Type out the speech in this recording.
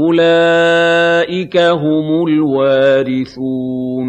أُولَٰئِكَ هُمُ الْوَارِثُونَ